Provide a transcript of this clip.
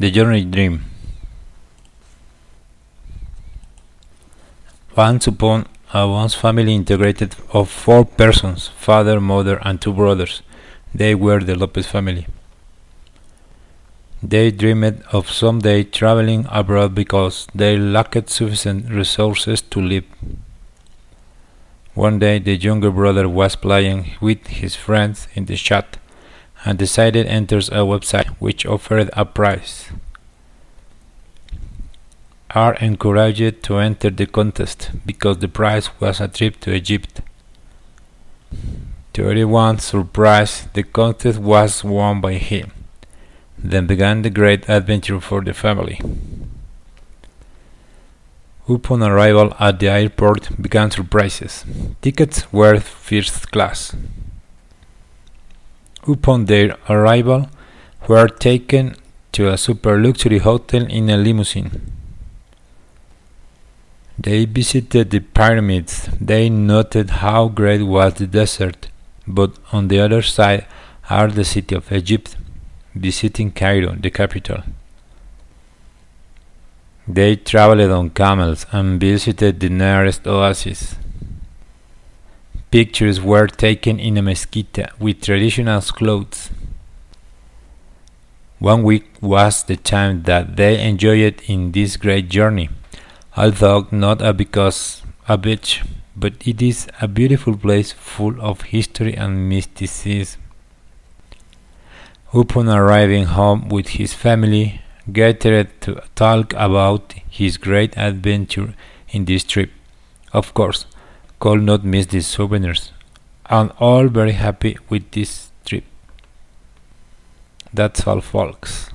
The Journey Dream. Once upon a once family integrated of four persons, father, mother, and two brothers. They were the Lopez family. They dreamed of someday traveling abroad because they lacked sufficient resources to live. One day the younger brother was playing with his friends in the chat and decided enters a website which offered a prize. Are encouraged to enter the contest because the prize was a trip to Egypt. To everyone's surprise, the contest was won by him. Then began the great adventure for the family. Upon arrival at the airport began surprises. Tickets were first class. Upon their arrival, were taken to a super luxury hotel in a limousine. They visited the pyramids. They noted how great was the desert, but on the other side are the city of Egypt, visiting Cairo, the capital. They traveled on camels and visited the nearest oasis. Pictures were taken in a mezquita with traditional clothes. One week was the time that they enjoyed in this great journey, although not a because a beach, but it is a beautiful place full of history and mysticism. Upon arriving home with his family, gathered to talk about his great adventure in this trip. Of course, could not miss these souvenirs, and all very happy with this trip. That's all, folks.